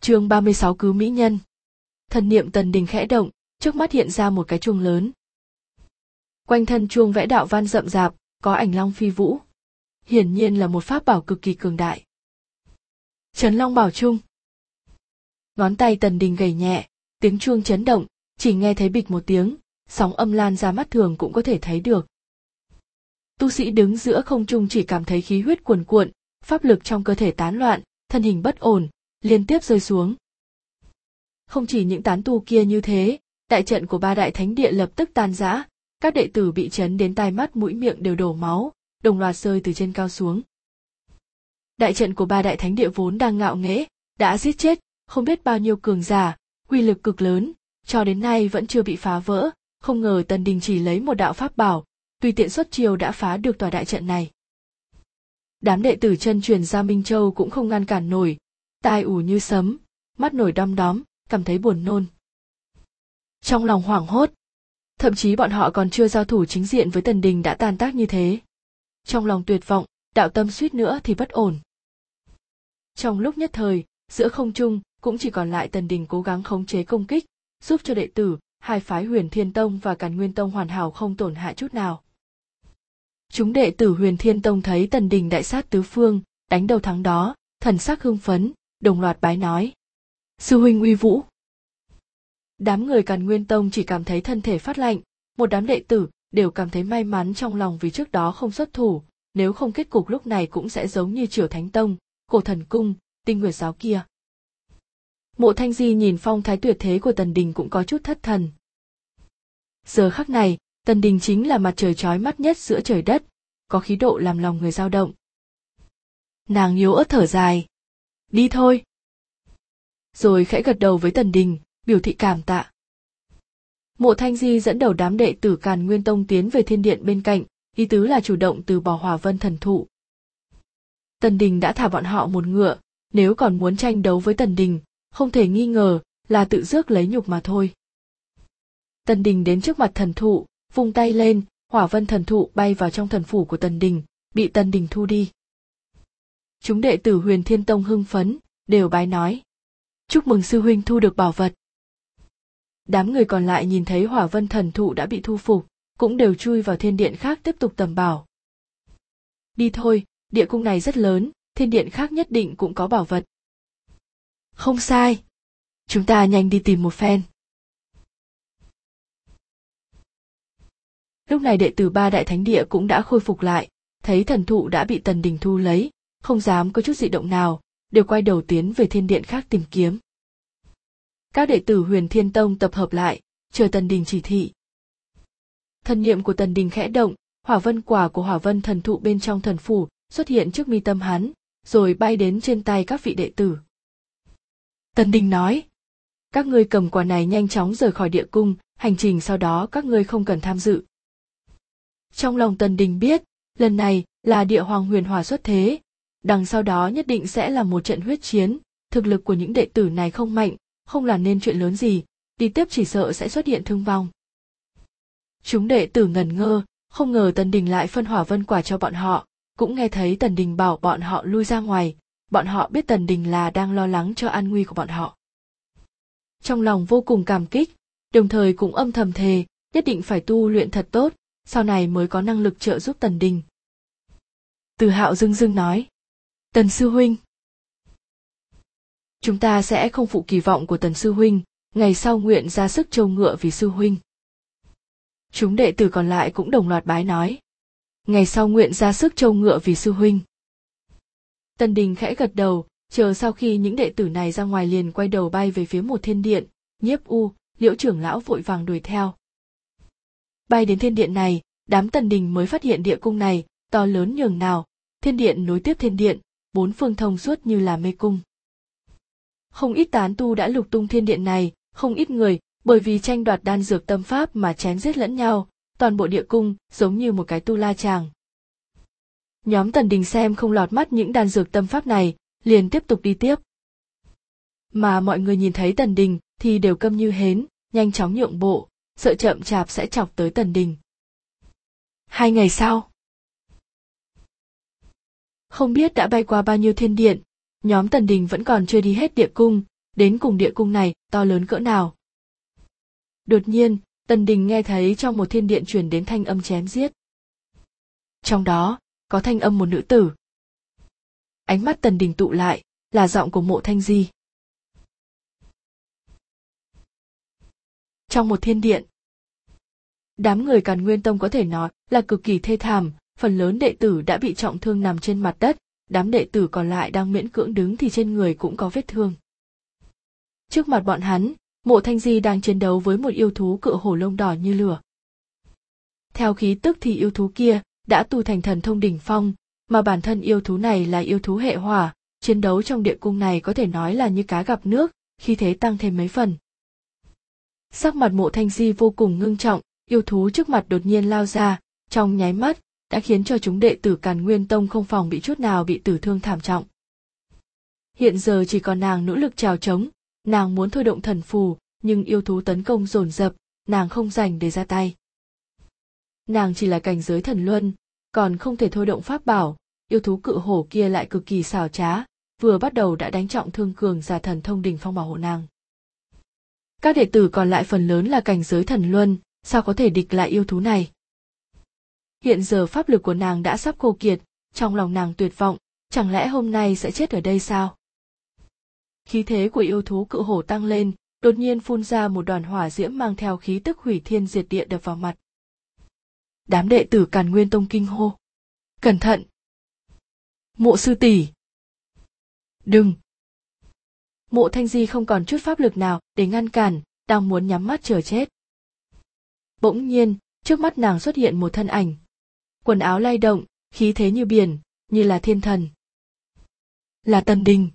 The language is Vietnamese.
chương 36 cứu mỹ nhân. Thần niệm tần đình khẽ động, trước mắt hiện ra một cái chuông lớn. Quanh thân chuông vẽ đạo văn rậm rạp, có ảnh long phi vũ. Hiển nhiên là một pháp bảo cực kỳ cường đại. Trấn Long bảo trung. Ngón tay tần đình gầy nhẹ, tiếng chuông chấn động, chỉ nghe thấy bịch một tiếng, sóng âm lan ra mắt thường cũng có thể thấy được. Tu sĩ đứng giữa không trung chỉ cảm thấy khí huyết cuồn cuộn, pháp lực trong cơ thể tán loạn, thân hình bất ổn, liên tiếp rơi xuống. Không chỉ những tán tu kia như thế, đại trận của ba đại thánh địa lập tức tan rã, các đệ tử bị chấn đến tai mắt mũi miệng đều đổ máu, đồng loạt rơi từ trên cao xuống. Đại trận của ba đại thánh địa vốn đang ngạo nghễ, đã giết chết, không biết bao nhiêu cường giả, uy lực cực lớn, cho đến nay vẫn chưa bị phá vỡ, không ngờ Tần Đình chỉ lấy một đạo pháp bảo, tùy tiện xuất chiêu đã phá được tòa đại trận này. Đám đệ tử chân truyền ra Minh Châu cũng không ngăn cản nổi, tai ù như sấm, mắt nổi đom đóm, cảm thấy buồn nôn. Trong lòng hoảng hốt, thậm chí bọn họ còn chưa giao thủ chính diện với Tần Đình đã tan tác như thế. Trong lòng tuyệt vọng, đạo tâm suýt nữa thì bất ổn. Trong lúc nhất thời, giữa không trung cũng chỉ còn lại Tần Đình cố gắng khống chế công kích, giúp cho đệ tử, hai phái Huyền Thiên Tông và Càn Nguyên Tông hoàn hảo không tổn hại chút nào. Chúng đệ tử Huyền Thiên Tông thấy Tần Đình đại sát tứ phương, đánh đầu thắng đó, thần sắc hưng phấn, đồng loạt bái nói. Sư huynh uy vũ. Đám người Càn Nguyên Tông chỉ cảm thấy thân thể phát lạnh, một đám đệ tử đều cảm thấy may mắn trong lòng vì trước đó không xuất thủ, nếu không kết cục lúc này cũng sẽ giống như Triều Thánh Tông, Cổ Thần Cung, Tinh Nguyệt Giáo kia. Mộ Thanh Di nhìn phong thái tuyệt thế của Tần Đình cũng có chút thất thần. Giờ khắc này, Tần Đình chính là mặt trời chói mắt nhất giữa trời đất, có khí độ làm lòng người dao động. Nàng yếu ớt thở dài. Đi thôi. Rồi khẽ gật đầu với Tần Đình, biểu thị cảm tạ. Mộ Thanh Di dẫn đầu đám đệ tử Càn Nguyên Tông tiến về thiên điện bên cạnh, ý tứ là chủ động từ bỏ hỏa vân thần thụ. Tần Đình đã thả bọn họ một ngựa, nếu còn muốn tranh đấu với Tần Đình, không thể nghi ngờ là tự rước lấy nhục mà thôi. Tần Đình đến trước mặt thần thụ, vung tay lên, hỏa vân thần thụ bay vào trong thần phủ của Tần Đình, bị Tần Đình thu đi. Chúng đệ tử huyền thiên tông hưng phấn, đều bái nói. Chúc mừng sư huynh thu được bảo vật. Đám người còn lại nhìn thấy hỏa vân thần thụ đã bị thu phục, cũng đều chui vào thiên điện khác tiếp tục tầm bảo. Đi thôi, địa cung này rất lớn, thiên điện khác nhất định cũng có bảo vật. Không sai. Chúng ta nhanh đi tìm một phen. Lúc này đệ tử ba đại thánh địa cũng đã khôi phục lại, thấy thần thụ đã bị tần đình thu lấy, không dám có chút dị động nào, đều quay đầu tiến về thiên điện khác tìm kiếm. Các đệ tử huyền thiên tông tập hợp lại, chờ tần đình chỉ thị. Thần niệm của tần đình khẽ động, hỏa vân quả của hỏa vân thần thụ bên trong thần phủ xuất hiện trước mi tâm hắn, rồi bay đến trên tay các vị đệ tử. Tần Đình nói, các ngươi cầm quả này nhanh chóng rời khỏi địa cung, hành trình sau đó các ngươi không cần tham dự. Trong lòng Tần Đình biết, lần này là địa hoàng huyền hòa xuất thế, đằng sau đó nhất định sẽ là một trận huyết chiến, thực lực của những đệ tử này không mạnh, không làm nên chuyện lớn gì, đi tiếp chỉ sợ sẽ xuất hiện thương vong. Chúng đệ tử ngần ngơ, không ngờ Tần Đình lại phân hỏa vân quả cho bọn họ, cũng nghe thấy Tần Đình bảo bọn họ lui ra ngoài, bọn họ biết Tần Đình là đang lo lắng cho an nguy của bọn họ. Trong lòng vô cùng cảm kích, đồng thời cũng âm thầm thề, nhất định phải tu luyện thật tốt, sau này mới có năng lực trợ giúp Tần Đình. Từ hạo dưng dưng nói, Tần Sư Huynh. Chúng ta sẽ không phụ kỳ vọng của Tần Sư Huynh, ngày sau nguyện ra sức trâu ngựa vì Sư Huynh. Chúng đệ tử còn lại cũng đồng loạt bái nói. Ngày sau nguyện ra sức trâu ngựa vì Sư Huynh. Tần Đình khẽ gật đầu, chờ sau khi những đệ tử này ra ngoài liền quay đầu bay về phía một thiên điện, nhiếp u, liễu trưởng lão vội vàng đuổi theo. Bay đến thiên điện này, đám Tần Đình mới phát hiện địa cung này, to lớn nhường nào, thiên điện nối tiếp thiên điện, bốn phương thông suốt như là mê cung. Không ít tán tu đã lục tung thiên điện này, không ít người, bởi vì tranh đoạt đan dược tâm pháp mà chém giết lẫn nhau, toàn bộ địa cung giống như một cái tu la tràng. Nhóm Tần Đình xem không lọt mắt những đan dược tâm pháp này, liền tiếp tục đi tiếp. Mà mọi người nhìn thấy Tần Đình thì đều câm như hến, nhanh chóng nhượng bộ, sợ chậm chạp sẽ chọc tới Tần Đình. Hai ngày sau. Không biết đã bay qua bao nhiêu thiên điện, nhóm Tần Đình vẫn còn chưa đi hết địa cung, đến cùng địa cung này to lớn cỡ nào. Đột nhiên, Tần Đình nghe thấy trong một thiên điện truyền đến thanh âm chém giết. Trong đó, có thanh âm một nữ tử. Ánh mắt Tần Đình tụ lại, là giọng của mộ thanh di. Trong một thiên điện, đám người Càn Nguyên Tông có thể nói là cực kỳ thê thảm, phần lớn đệ tử đã bị trọng thương nằm trên mặt đất, đám đệ tử còn lại đang miễn cưỡng đứng thì trên người cũng có vết thương. Trước mặt bọn hắn, mộ thanh di đang chiến đấu với một yêu thú cựa hổ lông đỏ như lửa. Theo khí tức thì yêu thú kia đã tu thành thần thông đỉnh phong, mà bản thân yêu thú này là yêu thú hệ hỏa, chiến đấu trong địa cung này có thể nói là như cá gặp nước, khi thế tăng thêm mấy phần. Sắc mặt mộ thanh di vô cùng ngưng trọng, yêu thú trước mặt đột nhiên lao ra, trong nháy mắt, đã khiến cho chúng đệ tử Càn Nguyên Tông không phòng bị chút nào bị tử thương thảm trọng. Hiện giờ chỉ còn nàng nỗ lực trào trống, nàng muốn thôi động thần phù, nhưng yêu thú tấn công dồn dập, nàng không dành để ra tay. Nàng chỉ là cảnh giới thần luân, còn không thể thôi động pháp bảo, yêu thú cự hổ kia lại cực kỳ xảo trá, vừa bắt đầu đã đánh trọng thương cường giả thần thông đỉnh phong bảo hộ nàng. Các đệ tử còn lại phần lớn là cảnh giới thần luân, sao có thể địch lại yêu thú này? Hiện giờ pháp lực của nàng đã sắp khô kiệt, trong lòng nàng tuyệt vọng, chẳng lẽ hôm nay sẽ chết ở đây sao? Khí thế của yêu thú cự hổ tăng lên, đột nhiên phun ra một đoàn hỏa diễm mang theo khí tức hủy thiên diệt địa đập vào mặt. Đám đệ tử Càn Nguyên Tông kinh hô. Cẩn thận! Mộ sư tỷ! Đừng! Mộ Thanh Di không còn chút pháp lực nào để ngăn cản, đang muốn nhắm mắt chờ chết. Bỗng nhiên, trước mắt nàng xuất hiện một thân ảnh. Quần áo lay động, khí thế như biển, như là thiên thần. Là Tần Đình.